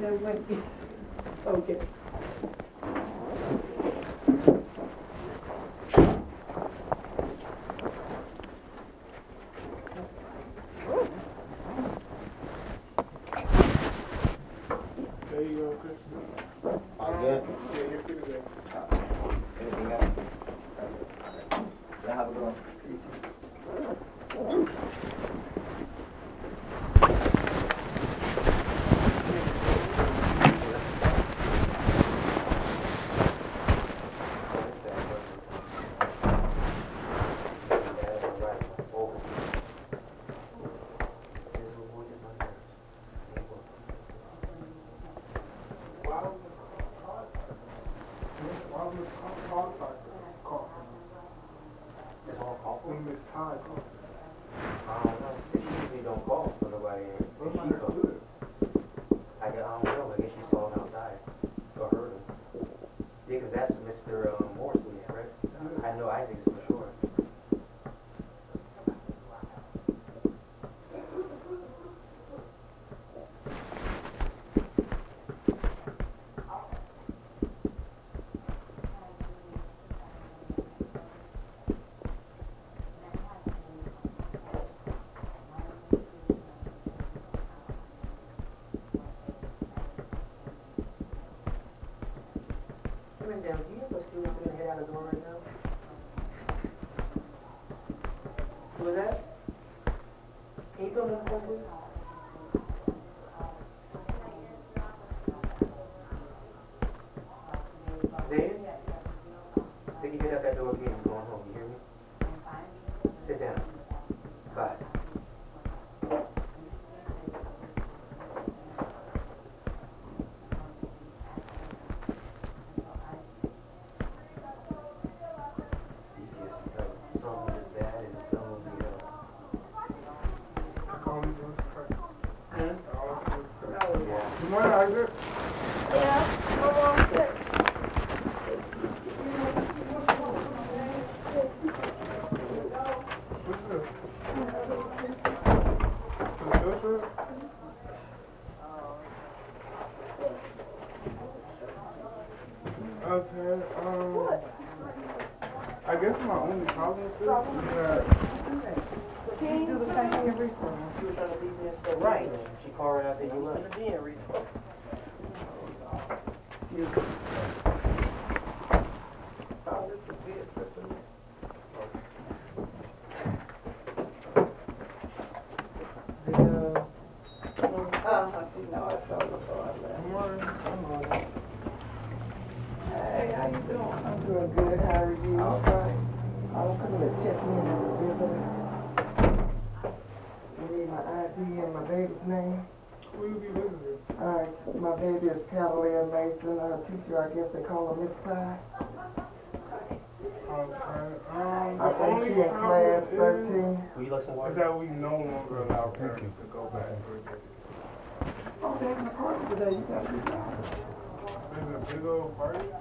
That when, okay. Thank you.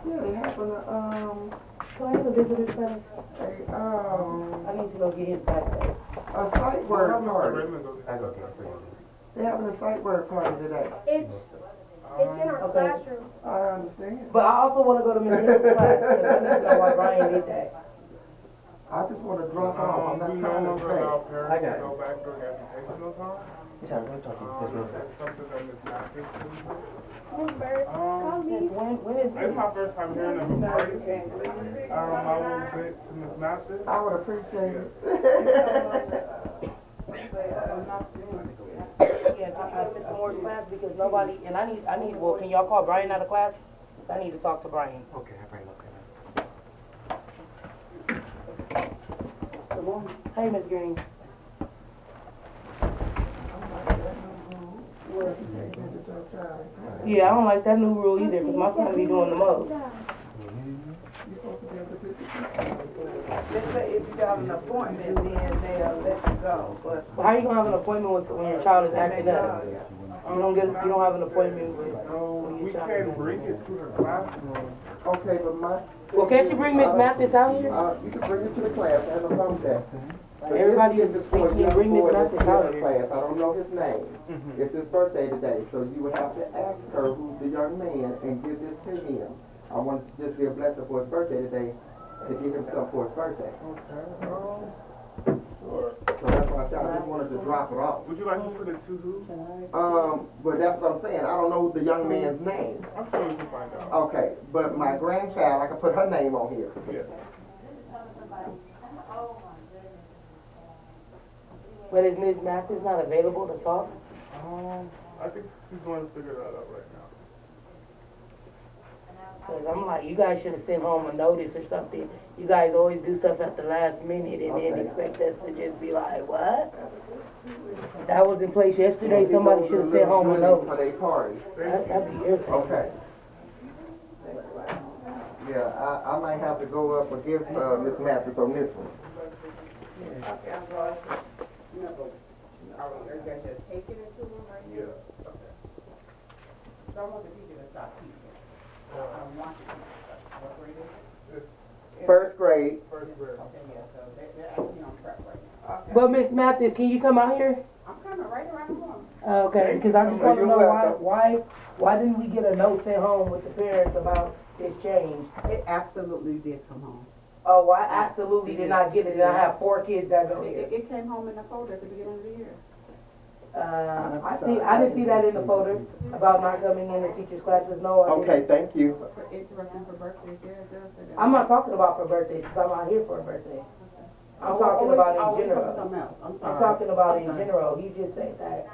Yeah, they having a, um, So I have a visitor center. a, um, I need to go get his backpack. a sight word Mr. party. Raymond goes. I go get it for you. They having a sight word party today. It's, it's in our Okay. classroom. I understand. But I also want to go to Miss Hibbs' class, I need to know why Brian did that. I just wanna drop off, I'm Um, we not no trying to longer allow stay. parents I to got it. go back during educational time. Yes, I'm going to talk to you. Yes, Um, ma'am. that's something that Ms. Mathis can do. Miss Bird, Um. When, when is it's my first time hearing of a party. Um, I will say to Ms. Mathis. I would appreciate it. Yeah, I I missed Moore's class because nobody, and I need, I need, well, can y'all call Brian out of class? I need to talk to Brian. Okay, I bring it up. Hey, Miss Green. Yeah, I don't like that new rule either, because my son be doing the most. Just say if you got an appointment, then they'll let you go, but. But how you gonna have an appointment with, when your child is acting up? You don't get, you don't have an appointment with, when we your child can't is bring it to the classroom. Okay, but my. Well, can't you bring Miss Mathis out here? Uh, you can bring it to the class, I have no problem with that. Everybody is This is for young bring this boy back that's to in college. class, I don't know his name. Mm-hmm. It's his birthday today, so you would have to ask her who's the young man and give this to him. I want to just be a blessing for his birthday today, to give him something for his birthday. Okay. Sure. So that's why I said, I just wanted to drop it off. Would you like to put it to who? Um, but that's what I'm saying, I don't know the young man's name. I'm sure we can find out. Okay, but my grandchild, I can put her name on here. Yeah. But is Ms. Mathis not available to talk? Um, I think he's going to figure that out right now. Cause I'm like, you guys should have sent home a notice or something. You guys always do stuff at the last minute and then expect us to just be like, what? That was in place yesterday, He somebody should have sent home a little notice. For their party. That- That'd be irritating. Okay. Yeah, I, I might have to go up against, uh, Ms. Mathis on this one. Okay, I'm sorry. No, but, are we, are you guys just taking it to them right Yeah. now? Okay. So I want the teacher to stop teaching. I don't want the teacher to stop. What grade is it? First grade, First grade. Okay, yeah, so they're, they're actually on track right now. Okay. But Ms. Mathis, can you come out here? I'm coming right around the corner. Uh, Okay, because I just want to know why, why, why didn't we get a note sent home with the parents about this change? It absolutely did come home. Oh, well, I absolutely did not get it, and I have four kids that go It, there. it, it came home in the folder at the beginning of the year. Uh, I see, I didn't see that in the folder about not coming in the teachers' classes, no, I didn't. okay, thank you. But for interrupting for birthdays, yeah, it does say that. I'm not talking about for birthdays, because I'm not here for a birthday. I'm Oh, talking oh, about oh, in general. Something else, I'm. I'm talking about in general, he just said that,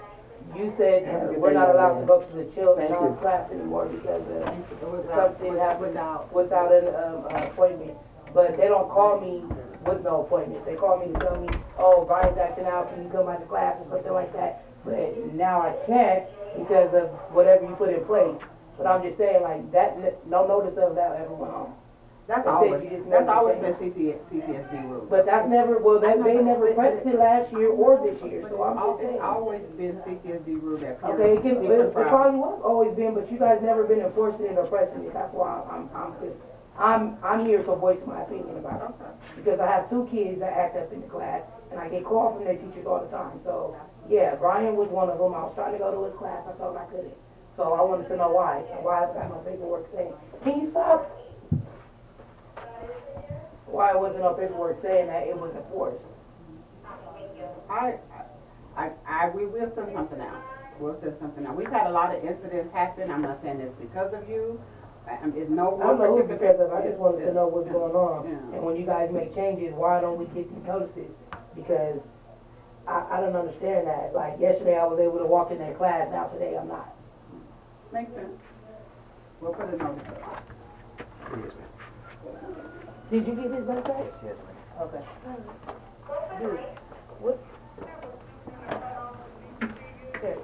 you said Have a good we're day, not young allowed to man. go to the children's Thank you. class anymore because of Without, something happened without, without an, um, uh, appointment. But they don't call me with no appointment. They call me to tell me, oh, Brian's acting out, can you come out to class or something like that. But now I can't because of whatever you put in place. But I'm just saying, like, that, no notice of that ever went on. that's always, you that's always been CC, CCSD rules. But that's never, well, they, they never pressed it last year or this year, so I'm just saying. It's always been CCSD rule that Okay, it can, get it, it probably was always been, but you guys never been enforcing it or pressing it, that's why I'm, I'm, I'm, I'm, I'm here to voice my opinion about it. Okay. Because I have two kids that act up in the class, and I get called from their teachers all the time, so, yeah, Brian was one of them, I was trying to go to his class, I him I couldn't. So I wanted to know why, and why I've got no paperwork saying, can you stop? Why it wasn't no paperwork saying that it was enforced? I, I, I, we will send something out. We'll send something out. We've had a lot of incidents happen. I'm not saying this because of you. Um, it's no I don't one know who it's particular. because of, I just wanted to know what's going on. Yeah. And when you guys make changes, why don't we get these notices? Because I, I don't understand that. Like yesterday I was able to walk in that class, now today I'm not. Makes sense. We'll put a notice up. Yes, ma'am. Did you get his birthday? Yes, ma'am. Okay. Dude, what? Okay.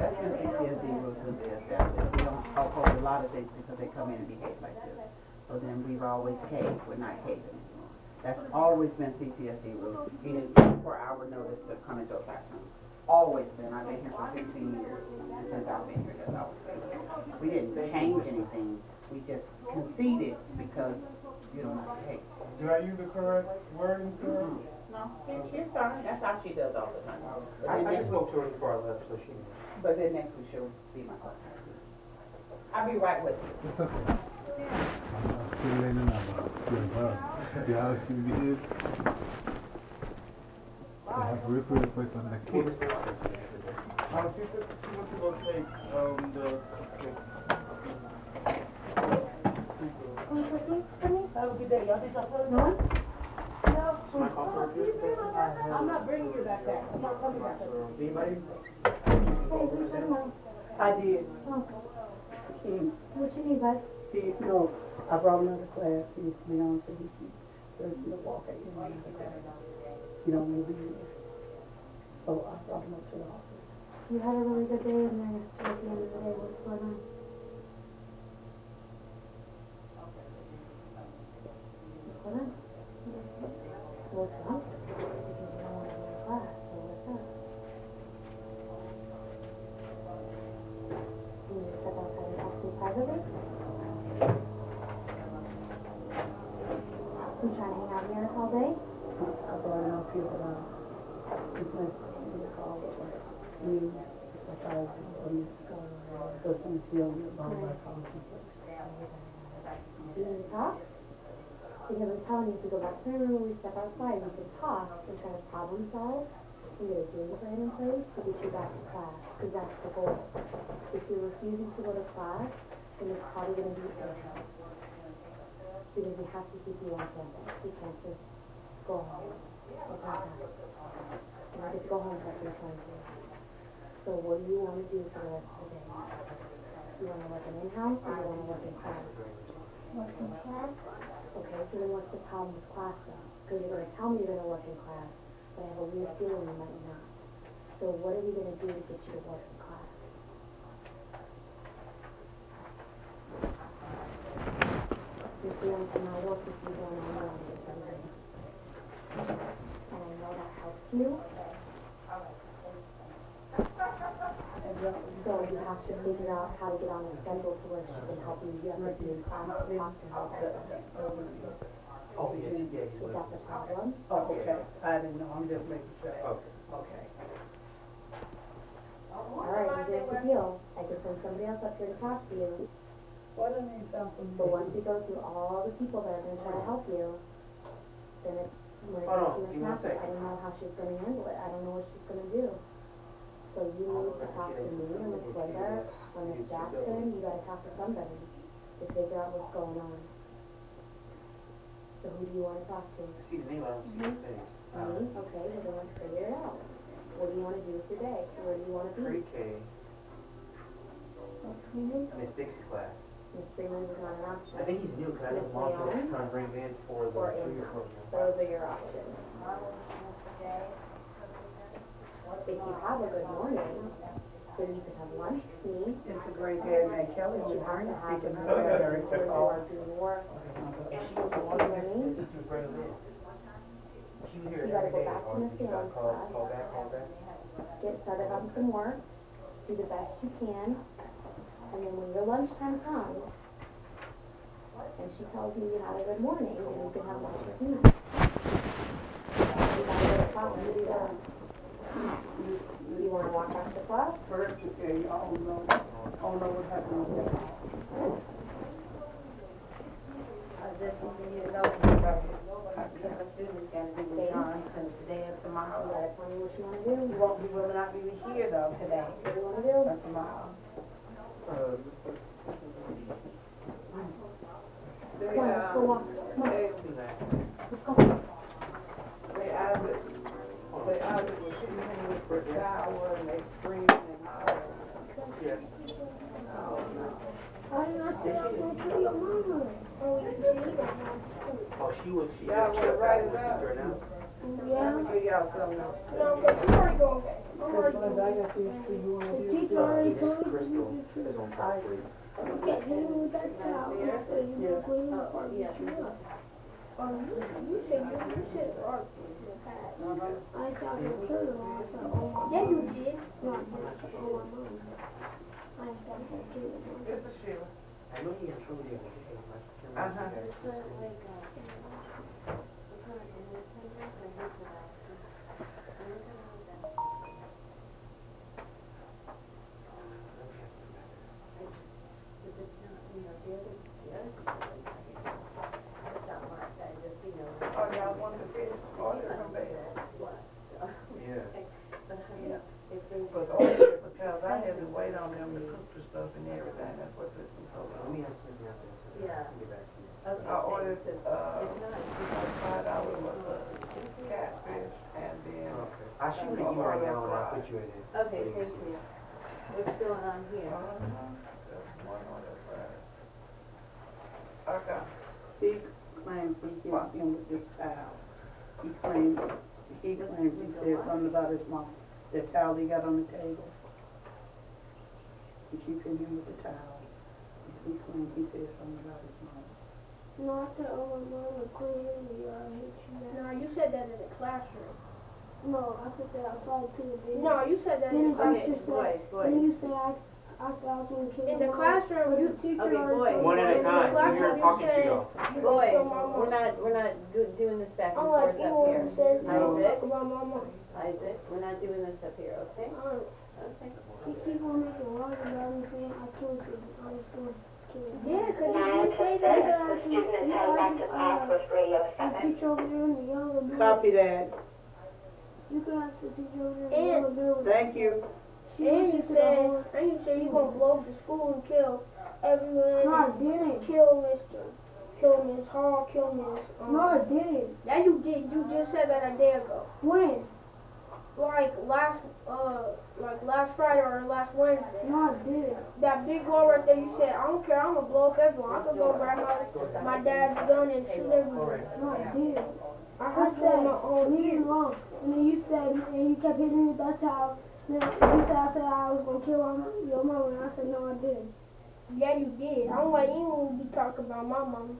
That's been CCSD rules since they established. We don't a lot of things because they come in and behave like this. So then we've always caved. We're not caving anymore. That's always been CCSD rules. You need a twenty-four hour notice to come into a classroom. Always been. I've been here for fifteen years. And since I've been here, that's always been. We didn't change anything. We just conceded because you don't not behave. Did I use the correct wording, sir? No, she, she's fine. That's how she does all the time. But I, then I next, just spoke to her before I left, so she. but then next week she'll be my class. I'll be right with you. It's okay. I'm still learning about your girl. See how she behaves? I have real request on the Well, Mr. Watson, yesterday. she said wants to go take, um, the, Have a good day. Y'all think something? No? Should I call for her here? I'm not bringing your backpack. I'm not coming back. Anybody? I did. What you need, bud? He, no, I brought him to class, he used to be on, so he can, there's no walk at you know, You don't want to be. So I brought him up to the office. You had a really good day there yesterday at the end of the day. What's going on? What's going on? What's up? Because you don't want to go to class, so what's up? You need to step outside and talk to me privately? You trying to hang out near us all day? I feel that I, it's nice to see the call, but like, me, like I was on this call, doesn't feel me about my conscience. You need to talk? I'm you, if go back to room, we step outside, we can talk and try to problem solve and get a game plan in place to get you back to class, because that's the goal. If you're refusing to go to class, then it's probably gonna be urgent. Because we have to keep you on campus, we can't just go home. That. You don't get go home if you're trying to. So what do you wanna do for the rest of the day? You wanna work in in-house or you wanna work in class? Work in class. Okay, so then what's the problem with class though? Because you're gonna tell me you're gonna work in class, but I have a weird feeling you might not. So what are we gonna do to get you to work in class? You're feeling to work if you don't know what you're doing. And I know that helps you. So you have to figure out how to get on the schedule to where she can help you, you have to be in class, talk to her. Oh, yes, yeah, Is you would. that the problem? Oh, okay, I didn't know, I'm just making sure. Okay. Okay. All right, here's the deal. I can send somebody else up here to talk to you, What do you something? but once we go through all the people that are gonna try to help you, then it's, when it Hold on, comes to give me a Master, I second. don't know how she's gonna handle it. I don't know what she's gonna do. So you need to talk to me or Miss Slater or Miss Jackson. You gotta talk to somebody to figure out what's going on. So who do you wanna talk to? See the name, I don't see. Me? Uh, okay, well then let's figure it out. What do you wanna do with your day? Where do you wanna be? Pre-K, Miss Dixie's class. Miss Freeman is not an option. I think he's new, cause I know mom was trying to bring him in for the Or three-year in-house. program. Those are your options. If you have a good morning, then you can have lunch with me. It's a great day, man, Kelly, If you you have to to have speak a in good military morning, to or call. doing work, And she was the one that the teacher bring him in. She was here You gotta go back to or Miss you got Dillon's call, class. call back, call get started on some work, do the best you can, and then when your lunchtime comes, and she tells you you had a good morning, then you can have lunch with me. You gotta go to class and do that. You wanna walk after class? First, okay, I don't know, I don't know what happened with that. I just want you to know that the students can be with John since today and You tomorrow. gotta tell me what you wanna do, You won't be, will not be here though today what you wanna do. or tomorrow. Uh, They, Come on, let's go walk. Come on, they, see that. let's go. they either, they either was shooting him with the shower and they screaming and hollering. Yes. Oh, I did not say I was gonna mama. Oh, you? Oh, she was, she Yeah, just well, right out, was about. she right now? Let me give y'all something else. No, but I'm already going. I'm already Because I got these two you wanna The do. teacher already told me. Crystal is on top three. You can't hit me with that towel. You said you were cleaning up Yeah. You up. Um, you, you said you, you said art in the past. I saw your turtle. I said, oh my. Yeah, you did. No, I didn't. I oh my mom. I said, that turtle. It's a shoe. I know he had trouble there with his like, Uh-huh. The he got on the table. He keeps hitting him with the towel. He claims he said something about his mom. No, I said, oh my mom, clean me. I hate you. No, you said that in the classroom. No, I said that outside too. No, you said that in the classroom. boys, boys. Then you said I, I said I was gonna kill In the classroom, you teacher Okay, already boys. One at a time, classroom you're talking said trio. you Boys, kill my mom. we're not, we're not do- doing this back and forth up know what here. he says? I said, talk about my mom. Isaac, we're not doing this up here, okay? Um, Okay. he keep on making laws about me saying I killed him. I was going to kill him. Yeah, because he didn't say that. Uh, he, he already, uh, the teacher over there in the yellow building. Copy that. You can ask the teacher over there in the yellow building. Thank you. And you said, and you said you gonna blow up the school and kill everyone. No, I and didn't. Kill Mr. Kill Miss Hall. Kill Miss. Um, No, I didn't. Yeah, you did. You just said that a day ago. When? Like last, uh, like last Friday or last Wednesday. No, I didn't. That big girl right there, you said, I don't care, I'm gonna blow up everyone. I could go grab my, my dad's gun and No, I didn't. I heard said, on my own leave alone. And then you said, and you kept hitting me with that towel. Then you said I said I was gonna kill my, your mama, and I said no, I didn't. Yeah, you did. I don't like anyone be talking about my mama.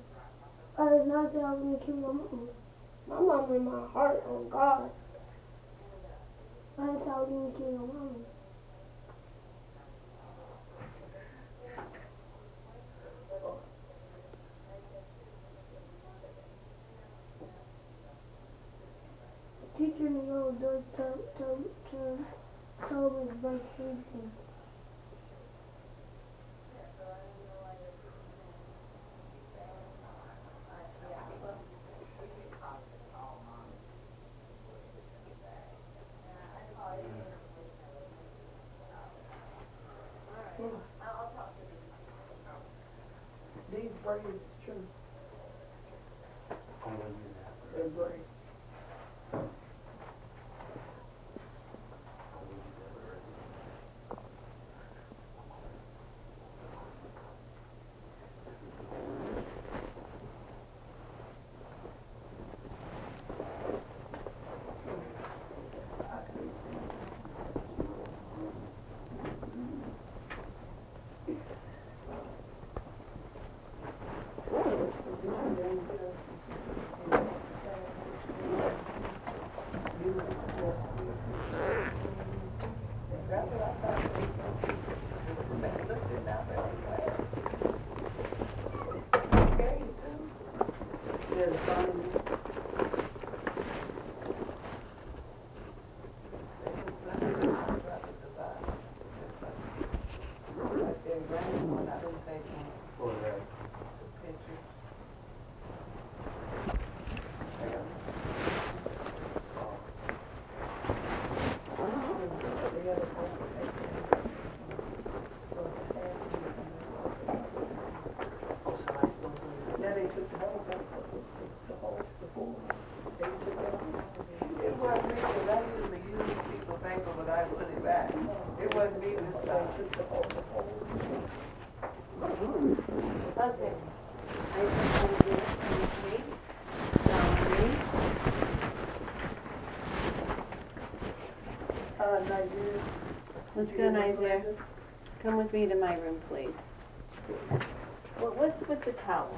I did not say I was gonna kill my mama. My mama in my heart, on God. I didn't say I was gonna kill your mama. Teacher in the yellow door told, told, told, me to. These Uh, Nigeria. Let's go, Isaac. Come with me to my room, please. What, what's with the towel?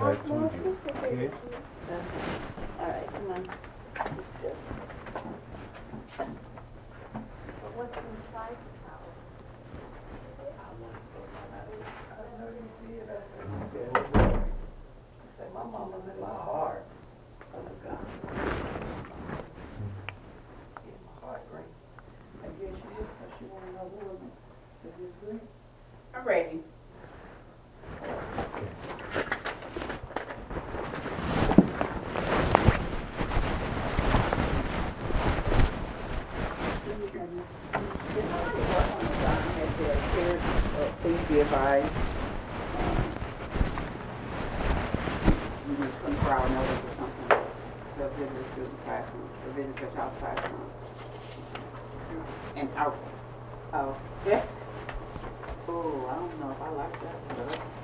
My sister said it. All right, come on. But what's inside the towel? Say, my mama's in my heart. Oh, God. Yeah, my heart green. I guess she is, 'cause she wanna know who is it. Is this green? I'm ready. Please be advised. You need to come for our notice or something. To visit the classroom, to visit your child's classroom. And out, oh, yeah. Oh, I don't know if I like that, but.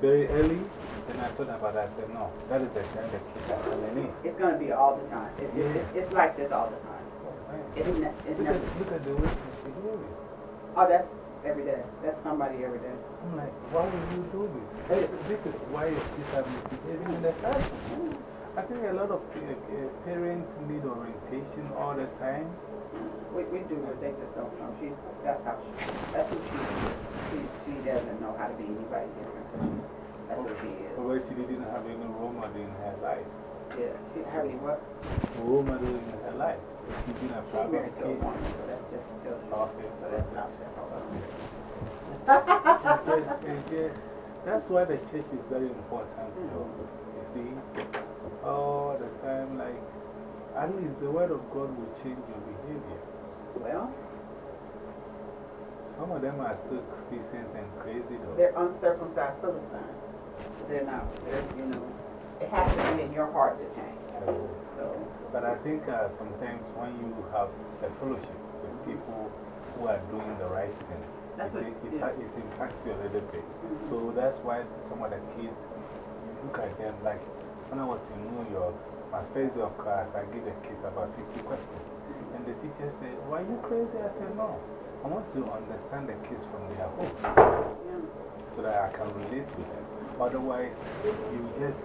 Very early, Then I told her about that. I said, no, that is the time the kids are coming in. It's going to be all the time. It, it, it's, it's like this all the time. It's, it's Look at, look at the way she's behaving. Oh, that's every day. That's somebody every day. I'm like, why would you do this? This, this is why kids are misbehaving in the classroom. I think a lot of uh, uh, parents need orientation all the time. We, we do, but they just don't know. She's, that's how she, that's who she is. She, she doesn't know how to be anybody different. That's who she is. Or she didn't have any room or didn't have life. Yeah. She, have any what? or didn't have life. She's been a She's problem married to a woman, so that's just until she, Okay. so that's not that. Yes, yes, yes. That's why the church is very important. Mm. though. You see, all the time, like, at least the word of God will change your behavior. Well, Some of them are still Christians and crazy though. they're uncircumcised Philistines. They're not, they're, you know, it has to be in your heart to change. So, But I think uh, sometimes when you have a fellowship with people who are doing the right thing, That's it, what- it, yeah. it, impacts you a little bit. Mhm. So that's why some of the kids, you look at them like when I was in New York, my first day of class, I gave the kids about 50 questions. And the teacher said, Why are you crazy? I said, No. I want to understand the kids from their homes so that I can relate to them. Otherwise, you're just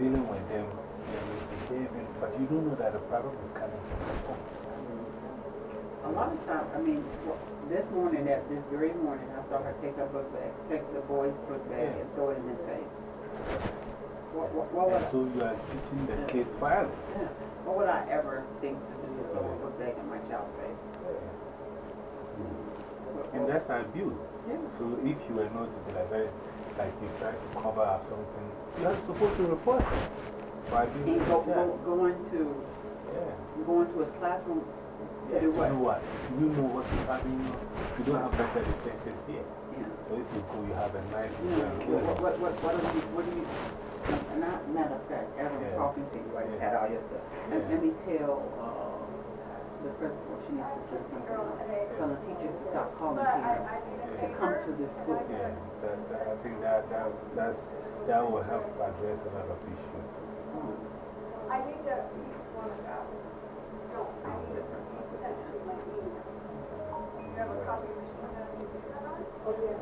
dealing with them and misbehaving, but you don't know that the problem is coming from the home. a lot of times, I mean, this morning, that this very morning, I saw her take her book bag, take the boy's book bag and throw it in his face. What, what, what would I, so you are teaching the kids violence. yeah, what would I ever think to do to throw a book bag in my child's face? And that's abuse. Yeah. So if you were not to like, like you try to cover up something, you are supposed to report it. Abuse And go, go, going to, Yeah. going to his classroom to Yeah, do to what? do what? You know what is happening. You don't have better defenses here. Yeah. So if you go, you have a nice Yeah, what, what, what, what do you, what do you, not, matter of fact, as I'm talking to you, I just had all your stuff. And let me tell, uh, the principal, she needs to say something, else. tell the teachers to stop calling parents to come to this school. Yeah, that, that, I think that, that, that's, that will help address a lot of issues. Oh,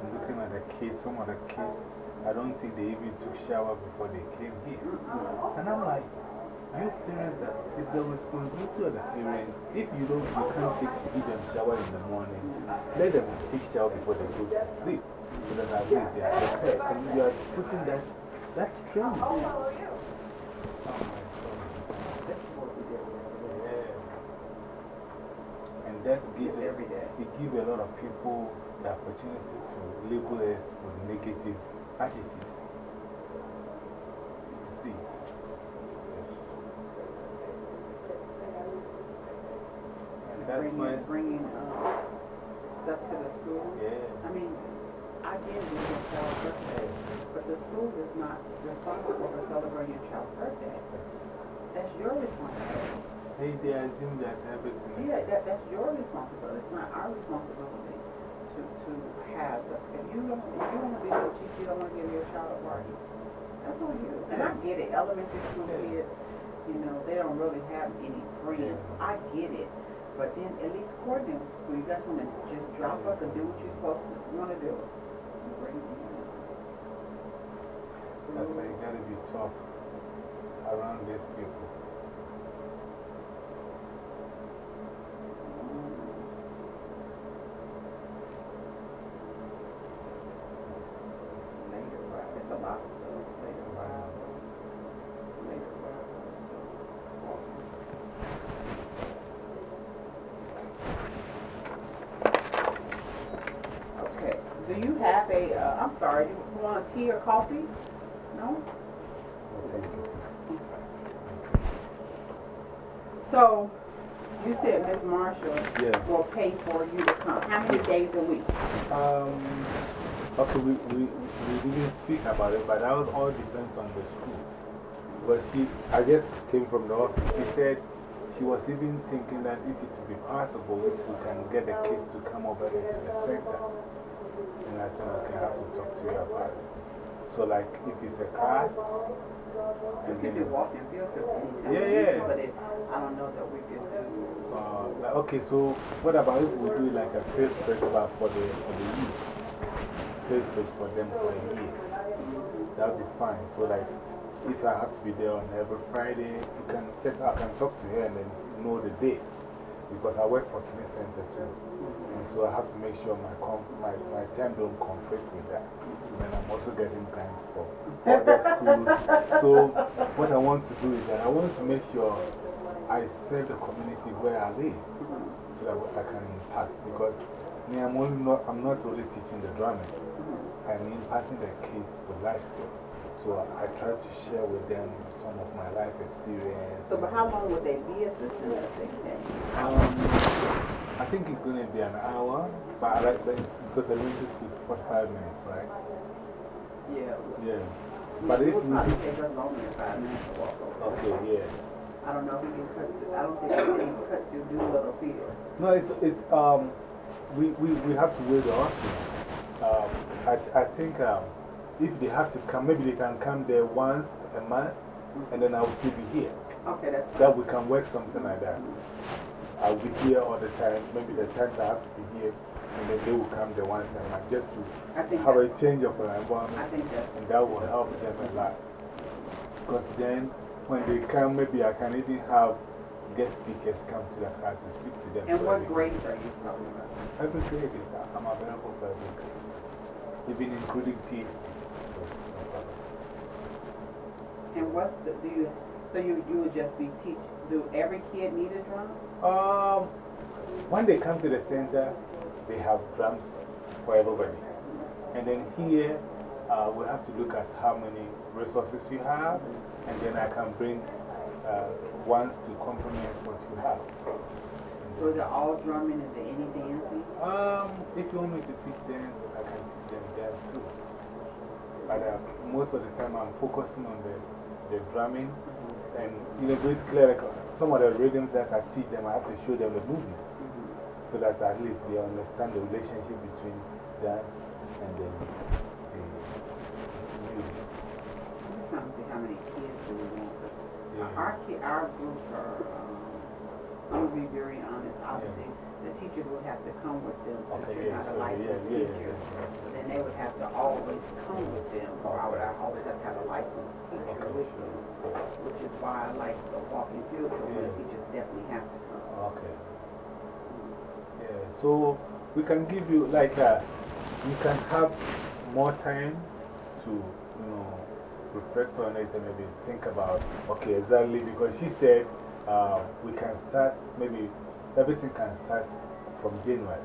I'm looking at the kids, some of the kids, I don't think they even took shower before they came here. And I'm like, you parents, that it's the responsibility of the parents. If you don't, you can't take, give them shower in the morning, let them take shower before they go to sleep. So that at least they are prepared. And you are putting that, that's strange. Oh my God. Yeah. And that gives, Every day. it gives a lot of people the opportunity to label us with negative adjectives. You see? Yes. And that's Bringing, why, bringing, uh, stuff to the school. yeah. I mean, I it, it's your child's birthday, but the school is not responsible for celebrating your child's birthday. That's your responsibility. They, they assume that everything. Yeah, that, that's your responsibility. It's not our responsibility to, to have, the, if you don't, if you want to be a teacher, you don't want to give your child a party. That's on you. And I get it, elementary school kids, you know, they don't really have any friends. I get it. But then at least coordinate with school. You guys want to just drop us and do what you're supposed to want to do. That's why you gotta be tough around these people. Later, right? It's a lot of stuff later, right? Later, right? Okay, do you have a, uh, I'm sorry, you want tea or coffee? No? So, you said Miss Marshall Yeah. will pay for you to come. How many days a week? Um, okay, we, we, we didn't speak about it, but that all- all depends on the school. But she, I just came from the office. She said she was even thinking that if it would be possible, if we can get the kids to come over there to the center. And I said, okay, I have to talk to you about it. So like, if it's a class, We and then, walking field trips anytime. Yeah, we need to, yeah. But it, I don't know that we could do, uh, like, okay, so what about if we do like a field festival for the, for the youth? Field trip for them for a year. That would be fine. So, like, if I have to be there on every Friday, you can just, I can talk to her and then know the dates. Because I work for Smith Center too. So I have to make sure my, my, my time don't conflict with that. And I'm also getting time for other schools. So, what I want to do is that I want to make sure I serve the community where I live so that I can impact. Because me, I'm, only not, I'm not only teaching the drumming, I'm impacting the kids with life skills. So I try to share with them some of my life experience. so but how long would they be at the center if? Um, I think it's going to be an hour, but I like that because elementary school is 45 minutes, right? Yeah. Yeah. But It if would we probably do- take us longer than five minutes to walk over. Okay, yeah. I don't know if we can cut, I don't think we can cut through Doolittle Field. No, it's, it's, um, we, we, we have to wait on. Um, I, I think um, if they have to come, maybe they can come there once a month and then I'll still be here. Okay, that's fine. That we can work something like that. I'll be here all the time. Maybe the times I have to be here and then they will come the once a month just to have a change of environment. I think that, and that will help them a lot. Because then, when they come, maybe I can even have guest speakers come to the class to speak to them. and what grades are you talking about? Every grade is, uh, I'm available for every grade, even including PhD. And what's the, do you, so you, you would just be teach, do every kid need a drum? Um, when they come to the center, they have drums for everybody. And then here, uh, we have to look at how many resources you have, and then I can bring uh, ones to complement what you have. So is it all drumming, is there any dancing? Um, if you want me to teach dance, I can teach them dance too. But uh, most of the time I'm focusing on the, the drumming. And, you know, basically, like, some of the rhythms that I teach them, I have to show them the movement. So that at least they understand the relationship between dance and then the music. I'm trying to see how many kids do we want. Yeah. Our kid, our group are, um, I'm gonna be very honest, obviously, the teachers would have to come with them since Okay, they're yeah, not a licensed yeah, teacher. So then they would have to always come with them, or I would always have to have a licensed teacher with them. Which is why I like the walking field trip, where the Yeah. teachers definitely have to come. Okay. Yeah, so we can give you, like, uh, you can have more time to, you know, reflect on it and maybe think about, okay, exactly, because she said uh, we can start, maybe everything can start from January.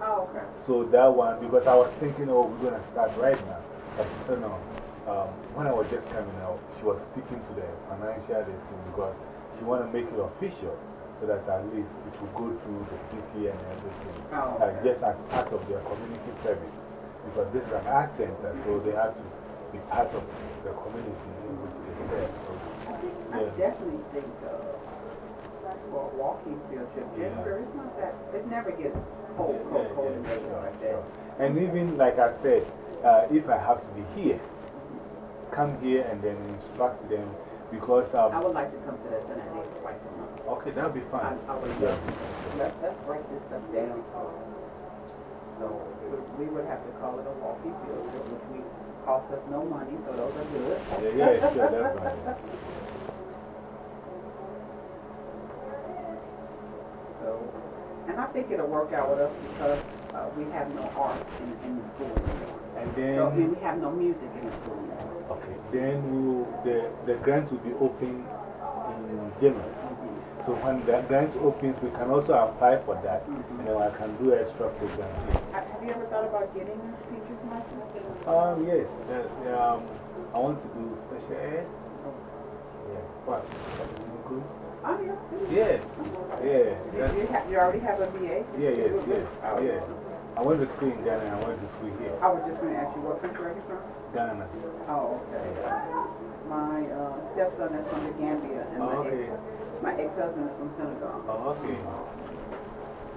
Oh, okay. So that one, because I was thinking, oh, we're going to start right now. But she said, no. Um, when I was just coming out, she was speaking to the financial thing because she wanted to make it official so that at least it will go through the city and everything. Oh, Like just as part of their community service. Because this is an art center, so they have to be part of the community in which they serve. So, I yeah. definitely think, uh, for a walking field trip, Jennifer, it's not that, it never gets cold, cold, cold in the like that. And even like I said, uh, if I have to be here, come here and then instruct them because. Um, I would like to come to the center at least twice a month. okay, that'll be fine. I would Yeah. let's, let's write this stuff down. So we- would have to call it a walking field trip, which we, cost us no money, so those are good. Yeah, yeah, sure, that's fine. So, and I think it'll work out with us because uh, we have no art in, in the school anymore. And So, then, and we have no music in the school anymore. okay, then we will, the, the grant will be open in January. So when the grant opens, we can also apply for that, and then I can do extra program here. Have have you ever thought about getting a teacher's license? Um, yes, the, the, um, I want to do special ed. Yeah, what? What is it good? Oh, yeah. Yeah, yeah. You, you, ha- you already have a BA? Yeah, yes, yes, Oh, yeah. I went to school in Ghana and I went to school here. I was just going to ask you, what country are you from? Ghana. Oh, okay. My uh, stepson is from the Gambia, and my, Oh, okay. ex, my ex-husband is from Senegal. Oh, okay.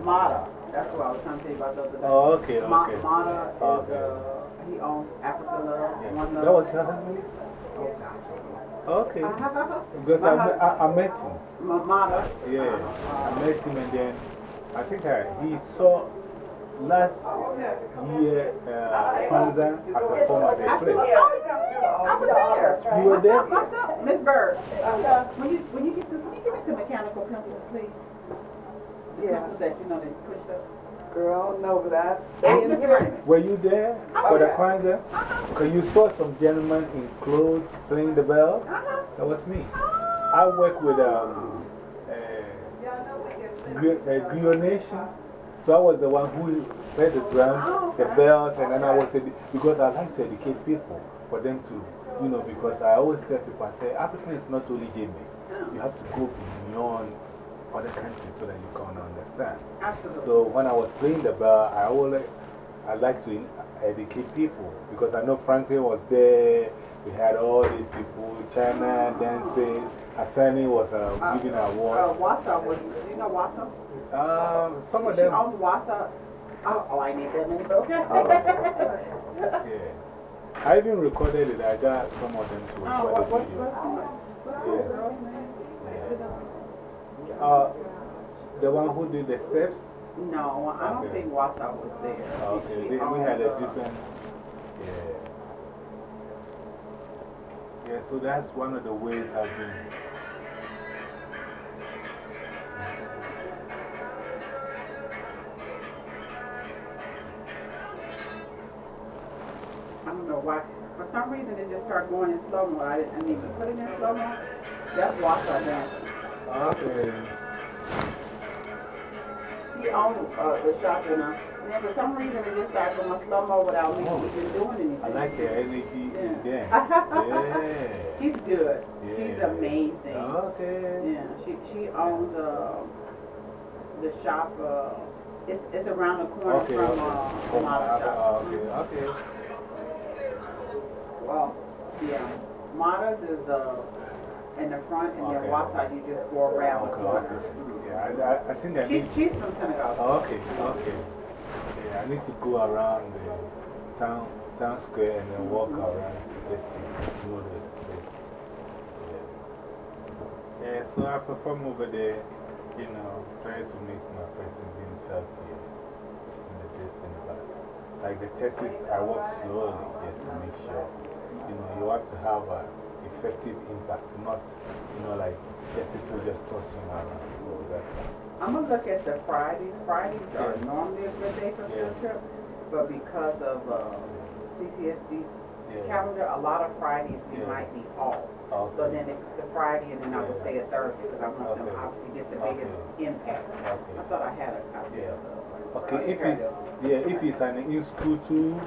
Mata, that's what I was trying to tell you about the other day. Oh, okay, Ma- okay. Mata is, Okay. uh, he owns Africa Love, Yeah. One Love. That was your husband? Oh. Okay. Uh-huh. Because I, met- I, I met him. Mamada. Yeah, I met him and then I think I, he saw last year uh, Kwanzaa at the former day place. I was there. You were there? What's up, Miss Bird? Uh, when you, when you get to, can you give me some mechanical pencils, please? The Yeah. pencils that, you know, they push up. Girl, I don't but I, Hey, Mr. Raymond. Were you there for the yeah. Kwanzaa? Because you saw some gentleman in clothes playing the bell? That was me. I work with um, uh, Gui- uh, Guyo Nation. So I was the one who played the drums, oh, the bells, and then I was, because I like to educate people for them to, you know, because I always tell people, I say, African is not only Jamie. You have to go beyond other countries so that you can understand. Absolutely. So when I was playing the bell, I always, I like to educate people because I know Franklin was there. We had all these people, China dancing. Asani was uh, giving an Uh, award. Wassa was, do you know Wassa? Um, some of She them. owns Wassa. Oh, oh, I need that name, okay. Yeah. I even recorded it. I got some of them to Oh, record what, the what's, video. what's, Yeah. the? Uh, the one who did the steps? No, I don't Okay. think Wassa was there. Okay, they, we had a uh, different. Yeah. Yeah, so that's one of the ways I've been. I don't know why. For some reason, it just started going in slow mo. I didn't, I even put it in slow mo. That's Wassa dancing. Okay. He owns uh, the shop, you know. And then for some reason, it just started going slow mo without me Oh. even doing anything. I like the energy in there. Yeah. Yeah. She's good. She's amazing. Okay. Yeah, she, she owns uh, the shop. Uh, it's, it's around the corner Okay, from okay. uh, Mata, shop. okay, okay. Well, yeah. Mata's is uh, in the front, and then Okay. Wasa, you just go around the Okay, corner. okay. Yeah, I, I, I think I She, need. she's from Senegal. Oh, okay, okay. Yeah, I need to go around the town, town square and then walk around to just to know the place. Yeah. yeah, so I perform over there, you know, try to make my presence felt here in the distance. But like the churches, I walk slowly just to make sure. You know, you have to have an effective impact, not, you know, like just people just tossing around. So that's why. I'm going to look at the Fridays. Fridays are normally a good day for field trip, but because of uh, CCSD calendar, a lot of Fridays we might be off. Okay. So then it's the Friday, and then I would say a Thursday, because I want them obviously get the biggest impact. Okay. I thought I had a copy Yeah. of the. Okay, if it's, yeah, if it's an in school too,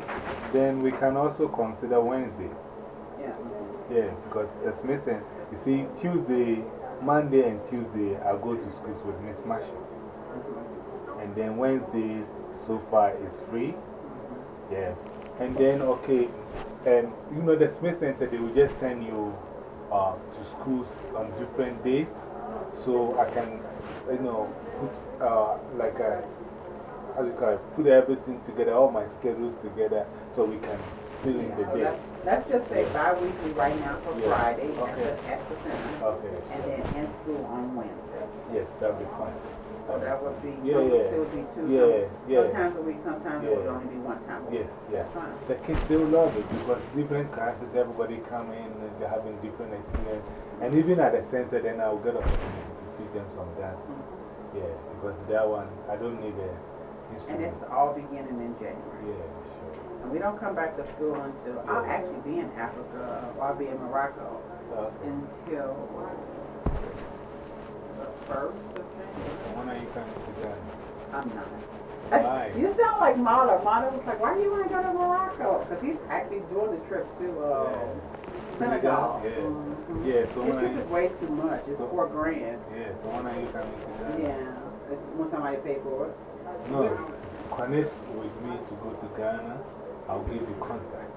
then we can also consider Wednesday. Yeah. Yeah, because it's missing. You see, Tuesday, Monday, and Tuesday, I go to schools with Miss Marshall. And then Wednesday, so far, is free. Yeah. And then, okay, and you know, the Smith Center, they will just send you uh, to schools on different dates. So I can, you know, put uh, like a, how do you call it, put everything together, all my schedules together, so we can fill in the dates. Let's just say bi-weekly right now for Yeah. Friday at the, at the center, Okay. and then in school on Wednesday. Yes, that'll be fine. So that would be, Yeah, yeah. it would be two, Yeah, yeah. sometimes a week, sometimes it would only be one time. a week. Yes, yeah. The kids, they will love it because different classes, everybody come in they're having different experience. And even at the center, then I'll get opportunity to teach them some dances. Mm-hmm. Yeah, because that one, I don't need a And it's all beginning in January. Yeah. And we don't come back to school until, I'll actually be in Africa, or I'll be in Morocco until the first of January. When are you coming to Ghana? I'm not. Why? You sound like Mata. Mata was like, why do you want to go to Morocco? Because he's actually doing the trip to uh, Senegal. Yeah. Mhm. Yeah, so This when trip are is you, way too much. It's four grand. yeah, so when are you coming to Ghana? Yeah. It's when somebody pay for it. No, connect with me to go to Ghana. I'll give you contacts.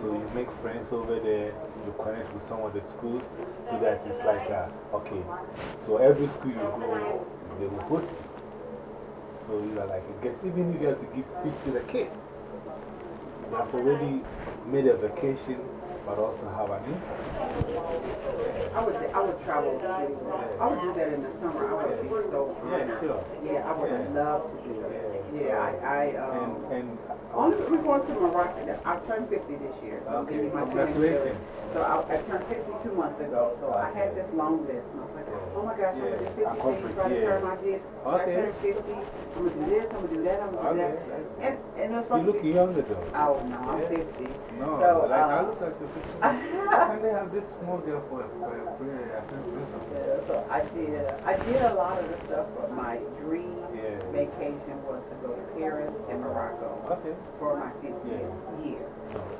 So you make friends over there, you connect with some of the schools so that it's like, uh, okay, so every school you go, they will host you. So you are like, it gets, even if you have to give speech to the kids. You have already made a vacation, but also have an income. I would, I would travel. to- I would do that in the summer. I would be so Yeah, sure. Yeah, I would Yeah. love to do it. Yeah, I, I, um, and only, we're going to Morocco. I turned 50 this year. so Okay, this is my congratulations. So I, I turned 52 months ago, so I had this long list. And I was like, oh my gosh, I'm going to do 50 accomplish, things, try to yeah. turn my did. I Okay. turned 50, I'm going to do this, I'm going to do that, I'm going to do that. And, and it was you look younger though. oh no, I'm Yeah. 50. No, So, like I uh, look at the picture. Can they have this small girl for a, for a prayer? I Yeah, so I did, I did a lot of the stuff, but my dream Yeah. vacation was to and Morocco Okay. for my 50th Yeah. year.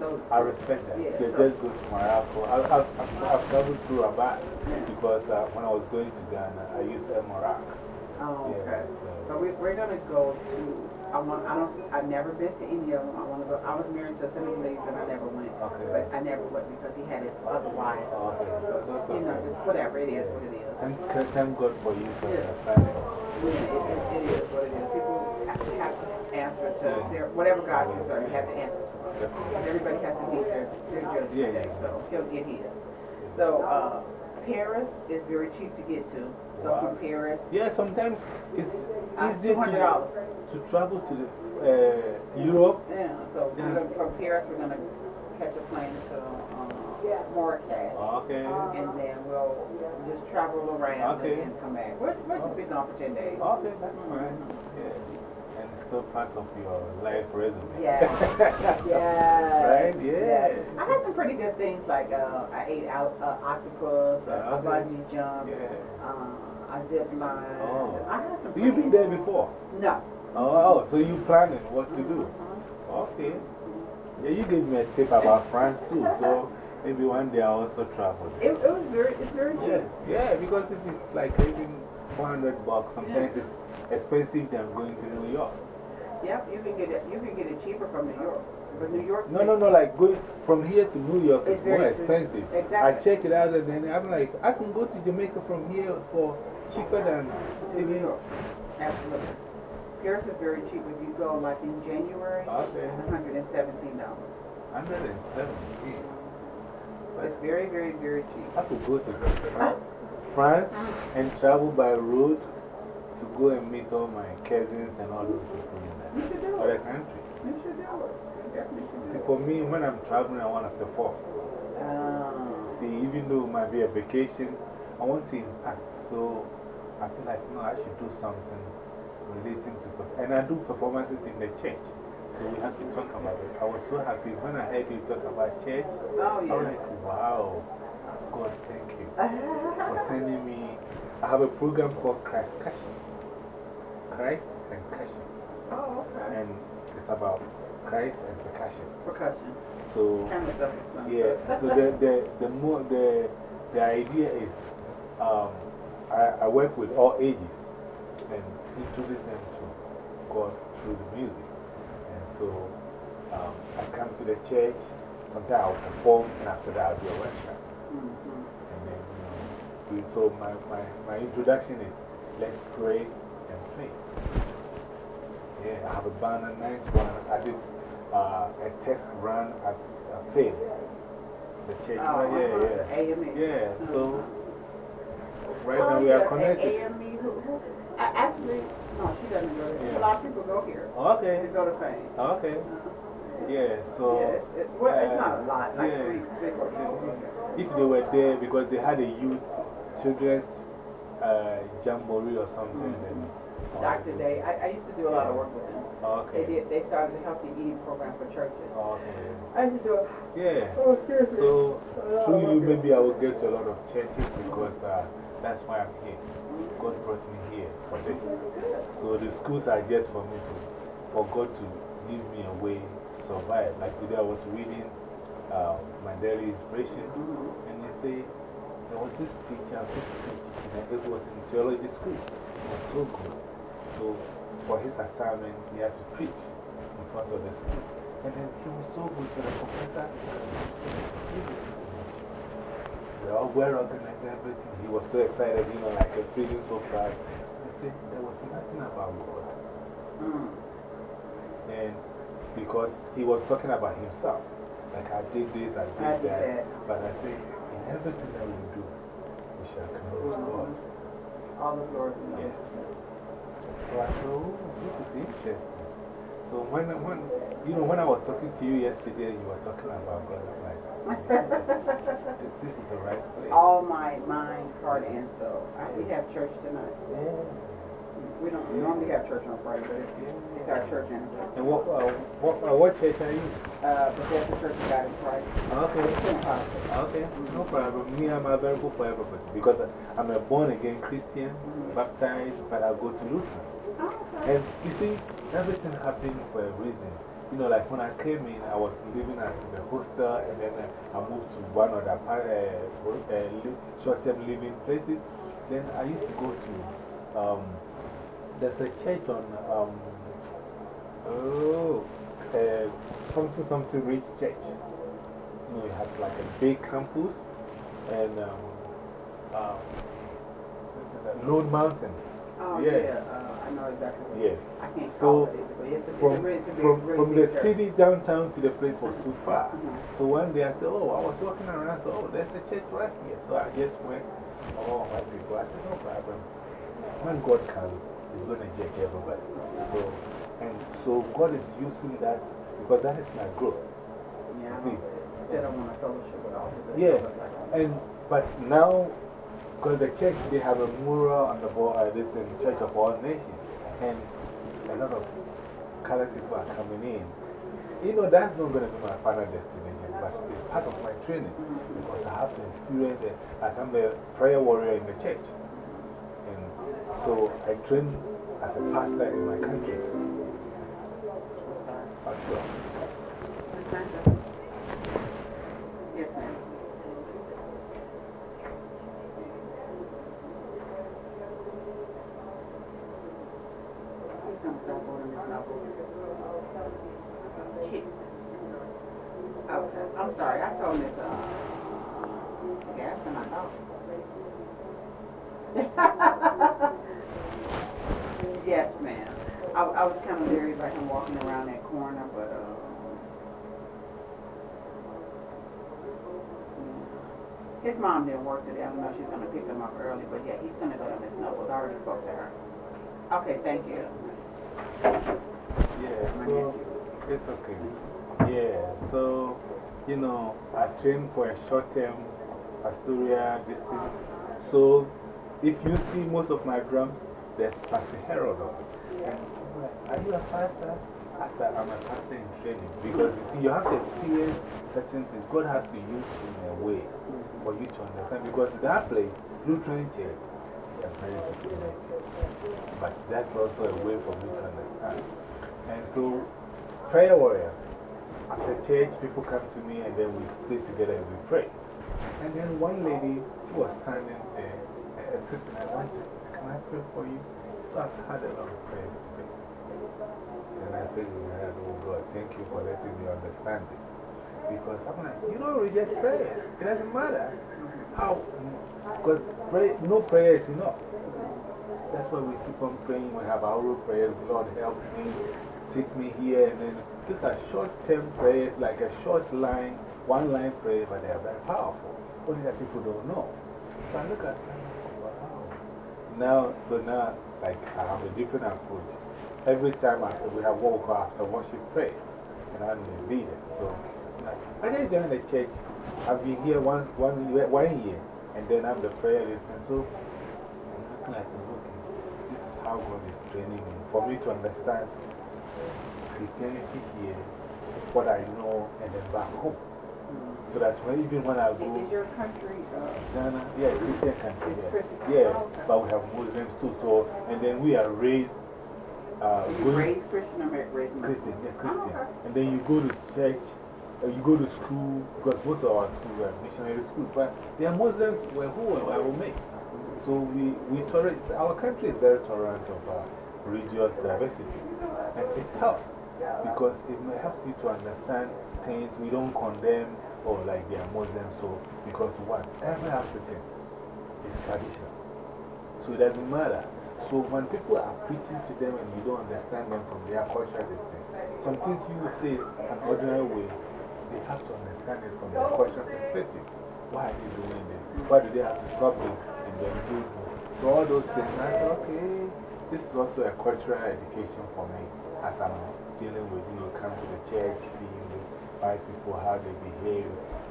So, I respect that. Yeah, They so- just go to Morocco. I, I, I've, I've traveled through Rabat because uh, when I was going to Ghana, I used Air Morocco. oh, okay. Yeah, so- So we, we're gonna go to, I want, I don't, I've never been to any of them. I wanna go, I was married to a Senegalese and I never went. Okay. But I never went because he had his other wives. Okay, that's You know, just whatever, it is what it is. Thank, thank God for you for Yeah. your. Yeah, it, it, it is what it is. People have to, have to answer to their, whatever God you serve, you have to answer to. Because everybody has to meet their, their judgment Yeah, day, so he'll get his. So, uh, Paris is very cheap to get to. So Wow. from Paris, Yeah, sometimes it's uh, easy $200. to, to travel to the, uh, Europe. Yeah, so Yeah. gonna, from Paris, we're gonna catch a plane to, um, Marrakesh. Okay. And then we'll just travel around Okay. and then come back. We're, we're just gone for ten days. Okay, that's fine. Yeah. Still part of your life resume. Yeah. Yeah. Right? Yeah. I had some pretty good things like uh, I ate out uh, octopus, uh, Yeah, a bungee jump, Yeah. uh, I zip line. Oh. I had some. So you've been there before? No. Oh, so you planning what to do? Okay. Yeah, you gave me a tip about France too, so maybe one day I'll also travel. It, it was very, it's very cheap. Yeah, yeah, because if it's like even 400 bucks, sometimes it's expensive than going to New York. Yep, you can get it. You can get it cheaper from New York. But New York. No, no, no, like going from here to New York is more expensive. expensive. I check it out and then I'm like, I can go to Jamaica from here for cheaper than To New York. Absolutely. Paris is very cheap. If you go like in January, Okay. it's $117. 170. It's very, very, very cheap. I could go to France and travel by road to go and meet all my cousins and all those people in You should do that it. other country. You should do it. You definitely should See, for me, when I'm traveling, I want to perform. Um, See, even though it might be a vacation, I want to impact. So I feel like, no, I should do something relating to performance. And I do performances in the church. So we have to talk about it. I was so happy when I heard you talk about church. oh, I was like, wow, God, thank you for sending me. I have a program called Christ Cashing. Christ and Cashing. Oh, okay. And it's about Christ and percussion. Percussion. So, Kind of stuff. yeah, so the, the, the, more, the, the idea is um, I, I work with all ages and introduce them to God through the music. And so um, I come to the church, sometimes I'll perform, and after that I'll do a workshop. Mhm. And then, you know, we, so my, my, my introduction is let's pray and play. Yeah, I have a band at night one. I did uh, a test run at uh, Faith, the church. Oh, yeah, yeah, uh-huh, yeah. AME. Yeah, so right Well, now we are connected. AME, who, who, actually, no, she doesn't go there. Yeah. A lot of people go here. Okay, They go to Fame. okay. Yeah, so. Yeah, it's, it's, well, it's uh, not a lot, like yeah. three, three, four people go there. If they were there because they had a youth, children's uh, jamboree or something. then I wanted Dr. Day, I, I used to do a lot of work with them. They did, they started a healthy eating program for churches. Okay. I used to do it. Yeah. Oh, seriously. So, through you, maybe I will get to a lot of churches because uh, that's why I'm here. God brought me here for this. So, the schools are just for me to, for God to give me a way to survive. Like today, I was reading uh, my daily inspiration, and they say there was this preacher, this preacher, and it was in theology school. It was so good. So, for his assignment, he had to preach in front of the school. And then he was so good to the professor. He was so much. They all well organized everything. He was so excited, you know, like a feeling so proud. He said there was nothing about God. Mm. And because he was talking about himself. Like, I did this, I did, I did that. But I said, in everything that we do, we shall come acknowledge God. All the glory Yes. So I said, oh, this is interesting. So when, when, you know, when I was talking to you yesterday, you were talking about God. I'm like, this, this is the right place. All my mind, heart, and soul. I- We have church tonight. We don't normally have church on Friday, but it's, it's our church anniversary. And what, uh, what, uh, what church are you? Uh, the church of God in Christ. Okay. Okay, no problem. Me, I'm available for everybody because I'm a born again Christian, baptized, but I go to Lutheran. And you see, everything happened for a reason. You know, like when I came in, I was living at the hostel and then uh, I moved to one of the uh, uh, short term living places. Then I used to go to, um, there's a church on, um, oh, uh, something, something rich church. You know, it has like a big campus and um, um, Lone Mountain. Oh, Yeah. yeah, uh, I know exactly what Yes. I can't So, call it, but it's a, it's from, really- it's from, really from the church. city downtown to the place was too far. Mhm. So one day I said, Oh, I was walking around. I said, Oh, there's a church right here. So I just went, Oh, my people. I said, No problem. When God comes, He's going to judge everybody. So, and so God is using that because that is my growth. Yeah, See? don't, don't want to fellowship all. Yeah. Like, And, but now, because the church, they have a mural on the board, uh, this in Church of All Nations, and a lot of colored people are coming in. You know, that's not going to be my final destination, but it's part of my training because I have to experience it. Like I'm a prayer warrior in the church. And so I train as a pastor in my country. Pastor. Uh, yes, ma'am. Please don't stop ordering this novel. Shit. Okay, I'm sorry, I told Miss, uh, gas and I thought. Yes, ma'am. I, I was kind of leery like I'm walking around that corner, but, uh, His mom didn't work today. I don't know if she's going to pick him up early, but yeah, he's going to go to Miss Nobles. I already spoke to her. Okay, thank you. Yeah, so it's okay. Yeah, so, you know, I trained for a short term Astoria distance. So, if you see most of my drums, there's Pastor Harold on it. And I'm like, Are you a pastor? I said, I'm a pastor in training. Because you see, you have to experience certain things. God has to use in a way for you to understand. Because that place, Lutheran Church, is very disciplined. But that's also a way for me to understand. And so, prayer warrior, after church, people come to me and then we stay together and we pray. And then one lady, she was standing there, uh, sitting, I went, Can I pray for you? So I've had a lot of prayers Oh God, thank you for letting me understand it. Because I'm like, you don't reject prayers. It doesn't matter. How? Because pray, no prayer is enough. That's why we keep on praying. We have our prayers. Lord, help me. Take me here. And then these are short term prayers, like a short line, one line prayer, but they are very powerful. Only that people don't know. So I look at them, wow. Now, so now, like, I have a different approach. Every time after we have call after worship pray, and I'm the leader. So, like, I just joined the church. I've been here one, one, year, one year, and then I'm the prayer listener. So, I'm looking at it, okay, this is how God is training me for me to understand Christianity here, what I know, and then back home. So that when, even when I go. Is your country, uh, Ghana, yeah, Christian country, yeah. Yeah, but we have Muslims too, so, and then we are raised, uh, raised Christian or raised? Christian, Christian. Oh, okay. And then you go to church, uh, you go to school, because most of our schools are missionary schools, but they are Muslims well, who I will make. So we, we tolerate, our country is very tolerant of uh, religious diversity. And it helps, because it helps you to understand things we don't condemn or like they are Muslims. So, because what? Every African is traditional. So it doesn't matter. So when people are preaching to them and you don't understand them from their culture, some things you say an ordinary way, they have to understand it from their cultural perspective. Why are they doing this? Why do they have to stop this and then do this? So all those things, I said, okay, this is also a cultural education for me as I'm dealing with, you know, come to the church, seeing the white people, how they behave,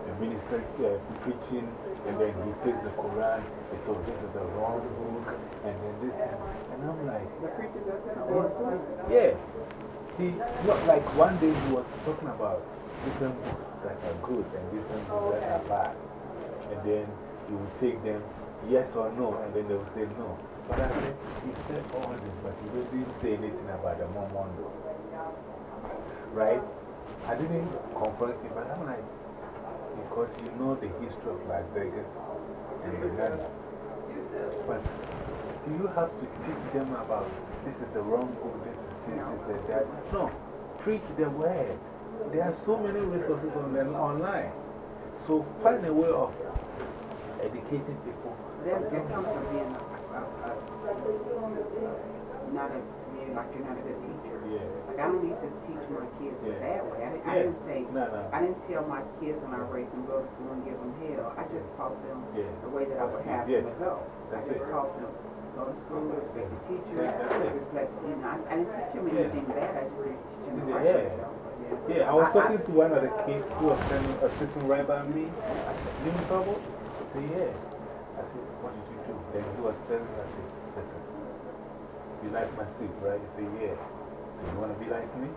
the minister uh, preaching, and then he takes the Quran, and so this is the wrong book, and then this, and I'm like, yeah. He, not like one day he was talking about different books that are good and different books that are bad. And then he would take them, yes or no, and then they would say no. But I said, he said all this, but he didn't say anything about the Mormon though. Right? I didn't confront him, but I'm like, because you know the history of Las Vegas and the Nevada. But do you have to teach them about this is the wrong book, this is this, this is that? No. Preach the word. There are so many resources on the, online. So find a way of educating people. There, there comes from being a, a, uh, a, uh, not a, being like you're not a good teacher. Yeah. Like I don't need to teach my kids Yeah. that way. I, didn't- Yeah. didn't say, No, no. I didn't tell my kids when I raised them, go to school and give them hell. I just taught them Yeah. the way that I would have them to go. I just it. taught them, go to school, respect the teacher, Yeah, that's it. respect, you know, I, I didn't teach them anything bad, I just teach them the right way. to go. Yeah, I was talking to one of the kids who was standing, uh, sitting right by me. I said, You in trouble? He said, Yeah. I said, What did you do? Then he was telling me, I said, Listen, you like my suit, right? He said, Yeah. Do you want to be like me?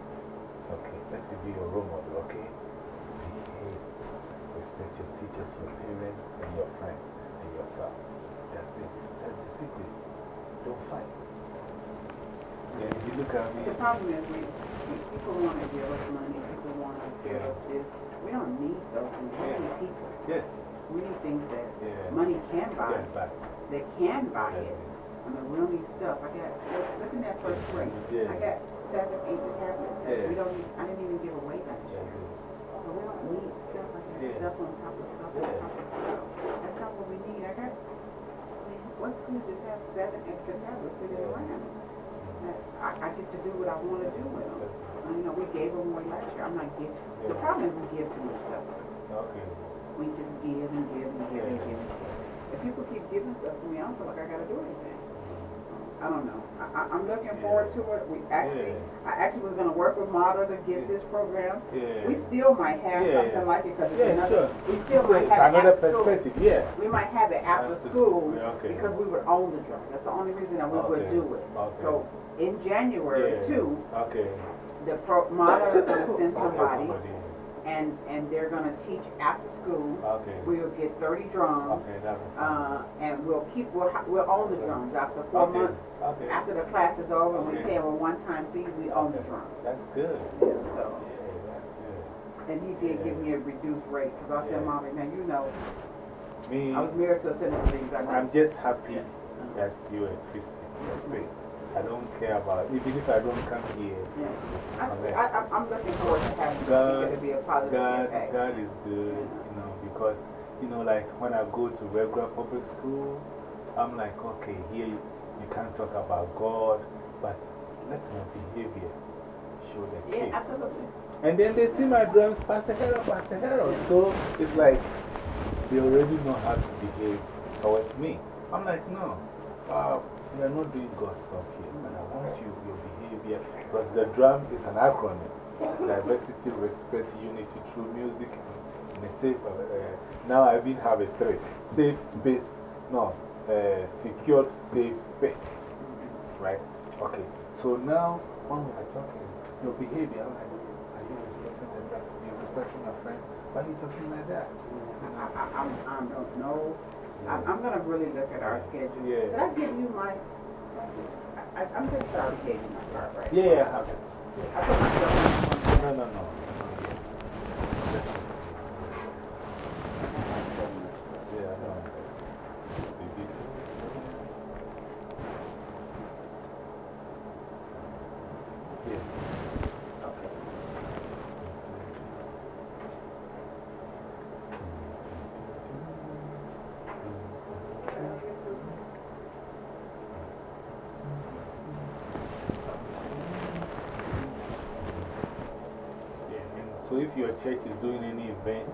Okay, let me be your role model, okay? Behave, respect your teachers, your parents, and your friends, and yourself. That's it. That's the secret. Don't fight. Then he look at me. The problem is we, we people want to give us money, people want to give us this. We don't need those things. We need people. Yes. We need things that Yeah. money can buy. Yes, but. They can buy it. I mean, we don't need stuff. I got, look, look in that first grade. Yeah. I got seven, eight tablets. that Yeah. We don't need, I didn't even give away that Yeah. So we don't need stuff. I got Yeah. stuff on top of stuff on Yeah. top of stuff. That's not what we need. I got, what school just have seven extra tablets sitting around? I, I get to do what I want to do with them. And, you know, we gave them away last year. I'm not giving. The problem is we give too much stuff. Okay. We just give and give and give and give. and give. If people keep giving stuff to me, I don't feel like I got to do anything. I don't know. I, I'm looking forward to it. We actually, I actually was going to work with Model to get this program. We still might have something like it because it's another. sure. We still might have it another after school. yeah. We might have it after After school yeah, okay. because we would own the drum. That's the only reason that we would Okay, do it. okay. So in January too, Okay. the pro, Model to send somebody. And, and they're going to teach after school. Okay. We'll get 30 drums. Okay, Uh, and we'll keep, we'll, ha- we'll own the drums after four Okay, months. okay. After the class is over, and we Okay. pay them a one-time fee, we own the drums. That's good. So, Yeah, that's and he did give me a reduced rate, because I said, Yeah. Mommy, now you know, Me, I was married to a Tennessee, I know. I'm just happy that you are Christian. That's it. I don't care about, even if I don't come here. Yeah. I, I'm. I, I'm- I'm looking forward to having God, to be a positive God, impact. God is good, you know, because, you know, like when I go to regular public school, I'm like, okay, here you, you can't talk about God, but let my behavior show the. Yeah, absolutely. And then they see my drums, Pastor Harold, Pastor Harold. So it's like they already know how to behave towards me. I'm like, no, uh, we are not doing God stuff here, but I want you, your behavior, because the drum is an acronym diversity, respect, unity, true music, and a. Uh, now I even have a three safe space, no, uh, secured safe space. Right? Okay. So now, when we are talking, your behavior, I'm like, are you respecting the drum? Are you respecting your friend? Why are you talking like that? I, I, I'm, I don't know. I'm, I'm going to really look at our schedule. Yeah. Did I give you my, I, I'm just you my card, right? Yeah, yeah, I have it. I put myself No, no, no. Yeah, no. Did you- Yeah. if your church is doing any event,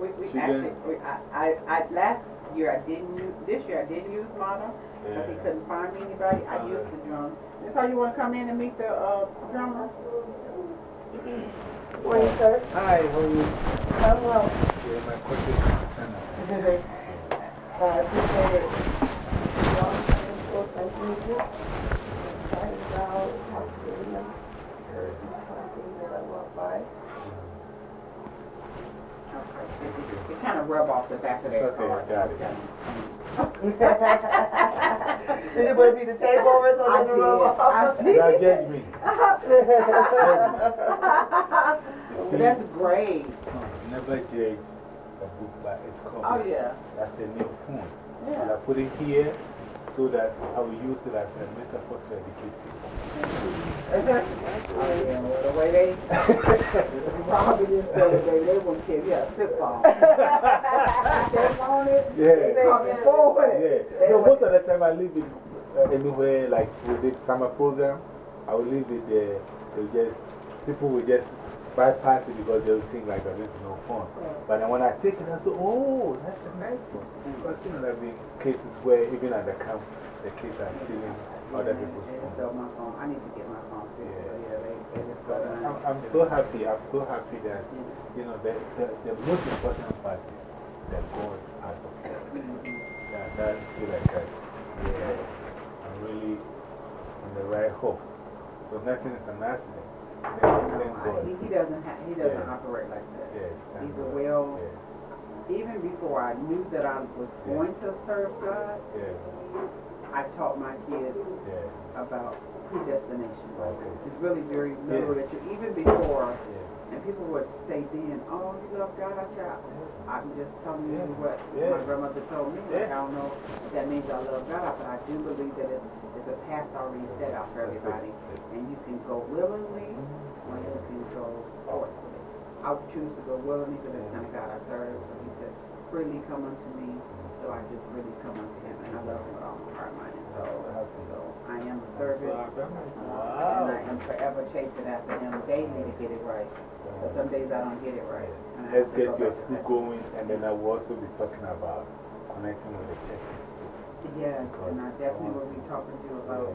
We, we Children- actually, we, I, I, I, last year I didn't use, this year I didn't use Mono, because he couldn't find me anybody, I Uh-huh. used the drum. That's how you wanna come in and meet the, uh, drummer? Morning, sir. hi, how are you? I'm well. Yeah, my question is Sana. I appreciate it. Well, of course, nice to meet you. Excited about talking them. Things that I walk by. Okay. It kinda rub off the back of their Okay, car. got it. Did it put me the tape over so I they can rub did. off? I did. Now judge me. See, That's great. never judge a book by its cover. Oh, yeah. That's a new phone. Yeah. And I put it here so that I will use it as a metaphor to educate people. The way they, Robin just said it, they, wouldn't care, yeah, flip phone. Step on it, Yeah. they coming forward. Yeah. No, most of the time I leave it uh, anywhere, like with the summer program, I will leave it there. Just, people will just bypass it because they'll think like oh, this is no fun. But then when I take it, I say, oh, that's a nice one. Because you know, there have been cases where even at the camp, the kids are stealing other mm. people's phones. phone, I need to get my phone yeah, they, they just I'm. I'm so happy, I'm so happy that, you know, the, the, the most important part is that God has of. That, that feel like that, yeah, I'm really on the right hope. So nothing is an accident. Thank, thank God. He, he doesn't ha he doesn't Yeah. operate like that. Thank He's a well, Yeah, even before I knew that I was going to serve God, yeah, I taught my kids yeah, about predestination. Okay. It's really very little that you, even before, yeah. and people would say then, oh, you love God, I said, I'm just telling you Yeah. what Yeah. my grandmother told me. Like, Yeah. I don't know if that means I love God, but I do believe that it's, it's a path already set out for everybody. And you can go willingly, or you can go oh, forcefully. I would choose to go willingly because that's the kind of God I serve. So he said, freely come unto me. So I just really come unto him, and I love him with all my heart, mind, and soul. So I am a servant. Uh, and I am forever chasing after him daily to get it right. But some days I don't get it right. and Let's get go your back school going, and then I will also be talking about connecting with the church. Yes, and I definitely will be talking to you about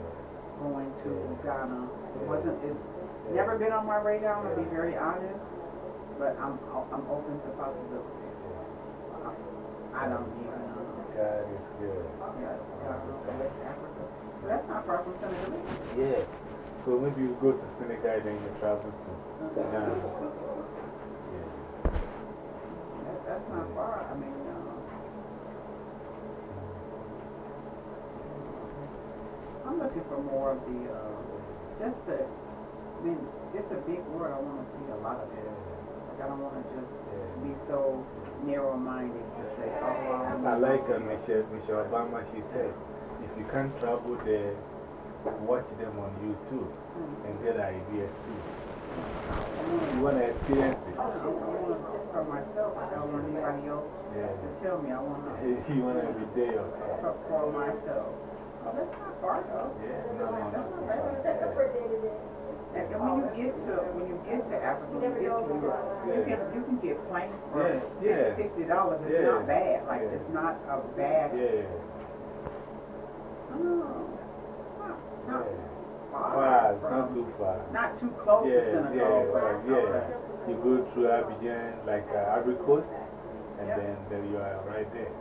going to Ghana. It wasn't, it's never been on my radar, I'm gonna be very honest, but I'm, I'm open to possibilities. I don't even know. God is good. Yeah, West Africa. That's not far from Senegal. Yeah. So maybe you go to Senegal, then you travel to uh-huh. Ghana. Yeah. That, that's not far, I mean, uh, I'm looking for more of the, uh, just the, I mean, it's a big world, I wanna see a lot of it. Like, I don't wanna just be so narrow-minded to say, oh, I I like uh, Michelle, Michelle Obama. She said, if you can't travel there, watch them on YouTube and get ideas too. You want to experience it. I wanna, for myself, I don't want anybody else Yeah. to tell me, I wanna, You want to be there yourself. for myself. Oh, that's not far though. Yeah, no, no, no. That's not bad. And and when you get to, when you get to Africa, when you get to Europe, you can, you can get planes for Yeah, yeah. sixty dollars, it's Yeah. not bad, like, Yeah. it's not a bad, Yeah. oh, not, not Yeah. far Wow, it's not too far. Not too close to Yeah, Senegal, yeah, but, right, yeah. okay. You go through Abidjan, like uh, Ivory Coast, and then there you are right there.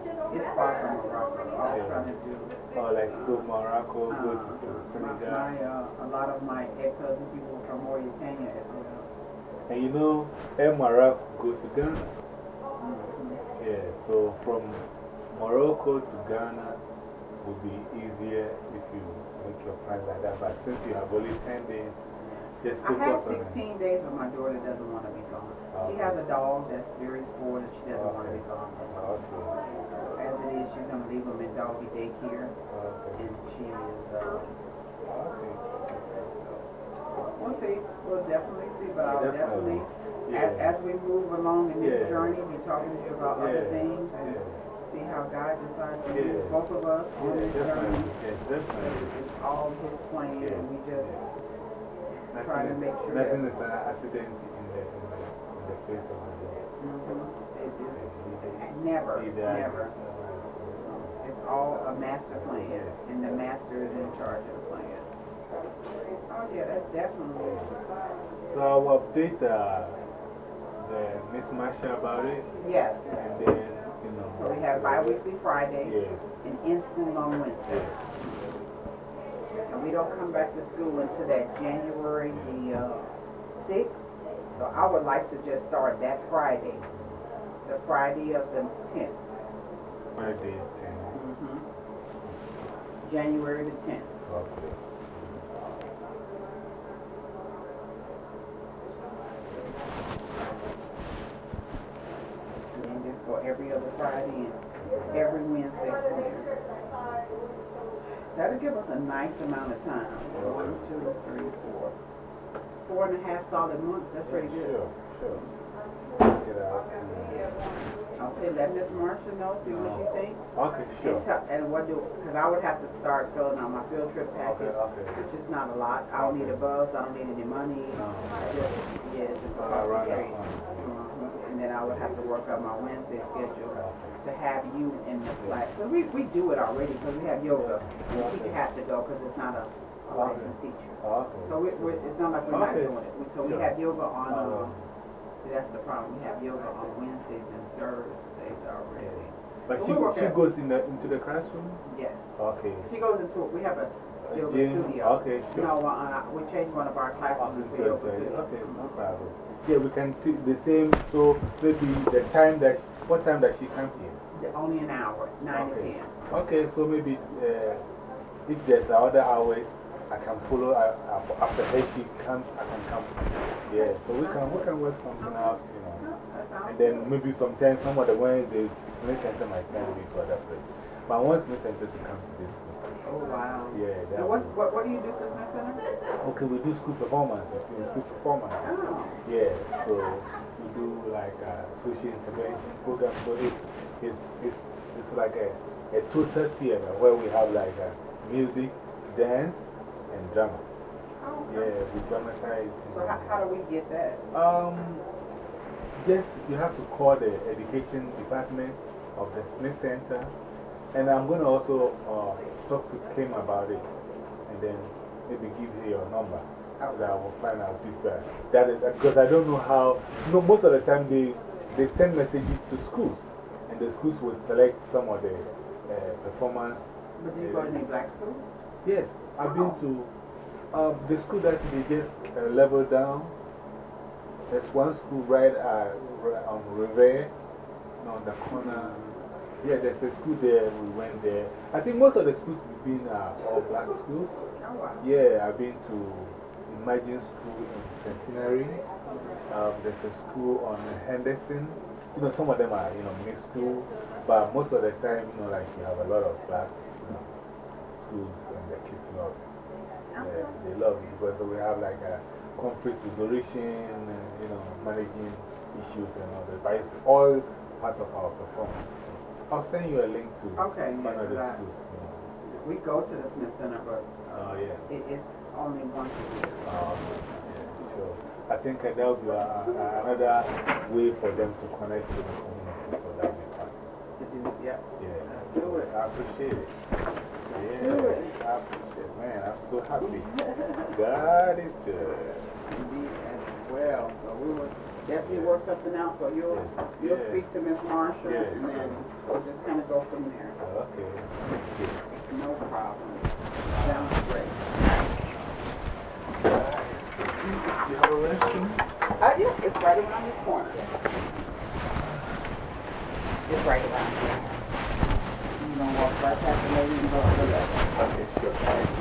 It's far from Morocco, all I'm trying to do. Oh, like go Morocco, go to my, Senegal. my, uh, a lot of my ex-husband people were from Mauritania as well. And you know, Air Morocco go to Ghana. Mm-hmm. Yeah, so from Morocco to Ghana would be easier if you make your plans like that. But since you have only 10 days, just I have focus on 16 days, but my daughter doesn't want to be gone. She has a dog that's very spoiled and she doesn't want to be gone. Okay. As it is, she's going to leave him in doggy daycare Okay. and she is, uh, Okay. we'll see. We'll definitely see, but I'll Definitely. definitely, Yeah. as, as we move along in this Yeah. journey, be talking to you about other things and Yeah. see how God decides to Yeah. use both of us on Yeah, this journey. It's all His plan Yes. and we just, trying to make sure. Nothing is an accident in the, in the, in the face of the. They do. Never, he died. never. It's all a master plan, and the master is in charge of the plan. Oh, yeah, that's definitely. So I'll update uh, the Miss Marsha about it. Yes. And then, you know. So we have bi-weekly Friday Yes. and in-school on Wednesday. And we don't come back to school until that January the uh, 6th. So I would like to just start that Friday, the Friday of the 10th. Friday, 10. Mhm. January the 10th. Okay. And then just go every other Friday and every Wednesday from there. That'll give us a nice amount of time. One, two, three, four. Four and a half solid months, that's pretty good. Sure, sure. Check it out. Okay, let Miss Marcia know, see what she thinks. Okay, sure. And tell- And what do, because I would have to start filling out my field trip Okay, packet, okay. which is not a lot. I don't need a bus, I don't need any money. No. Just, yeah, just So I across the run street. up Mhm. And then I would have to work out my Wednesday schedule to have you in the class. So we, we do it already, because we have yoga. The teacher has to go, because it's not a a licensed teacher. Okay. So we, we, it's not like we're not doing it. We- So we have yoga on, Uh, uh, see, that's the problem. We have yoga on Wednesdays and Thursdays already. But So she, she out. goes in the, into the classroom? Yes. Okay. She goes into, it. we have a yoga gym? studio. Okay, sure. No, uh, we changed one of our classrooms to Okay, yoga okay, studio. okay, no problem. Yeah, we can take the same, so maybe the time that, what time does she come here? The- Only an hour, nine to Okay. ten. Okay, so maybe uh, if there's other hours, I can follow uh, after her she comes, I can come. Yeah, so we can, we can work something out, you know. And then maybe sometimes some of the Wednesdays, Smith Center might send me to other place. But I want Smith Center to come to this school. Oh, wow. Yeah, So what, what, what do you do for Smith Center? Okay, we do school performances, school performance. Oh. Yeah, so do like a social intervention program. So it's, it's, it's, it's like a, a total theater where we have like a music, dance, and drama. Oh, Yeah, we dramatize. So how, how do we get that? Um, just you have to call the education department of the Smith Center. And I'm going to also uh, talk to Kim about it and then maybe give you your number. That I will find out if uh, that is because I don't know how. You know, most of the time they, they send messages to schools and the schools will select some of the uh, performance. But do you go to any black schools? Yes, I've been to um, the school that they just uh, leveled down. There's one school right uh, on Revere, on the corner. Yeah, there's a school there. We went there. I think most of the schools we've been are all black schools. Oh. Yeah, I've been to Imagine School in Centenary. Um, there's a school on Henderson. You know, some of them are, you know, mixed school. But most of the time, you know, like you have a lot of black you know, schools and the kids love it. Yeah, they love it because we have like a conflict resolution, and, you know, managing issues and all that. But it's all part of our performance. I'll send you a link to Okay, one of the yeah, schools. You know. We go to the Smith Center, but Oh, yeah. it, it's only once a year. Yeah, sure. I think that would be uh, uh, another way for them to connect with the community, so that would be fun. Yeah. Yeah. Do it. I appreciate it. Yeah. Do it. I appreciate it. Man, I'm so happy. God is good. Indeed, as well. So we will definitely work something out. So you'll, you'll speak to Miss Marshall and then we'll just kind of go from there. Okay. No problem. Sounds great. You have a restroom? Uh, yeah, it's right around this corner. It's right around here. You gonna walk right past the lady and go to the left.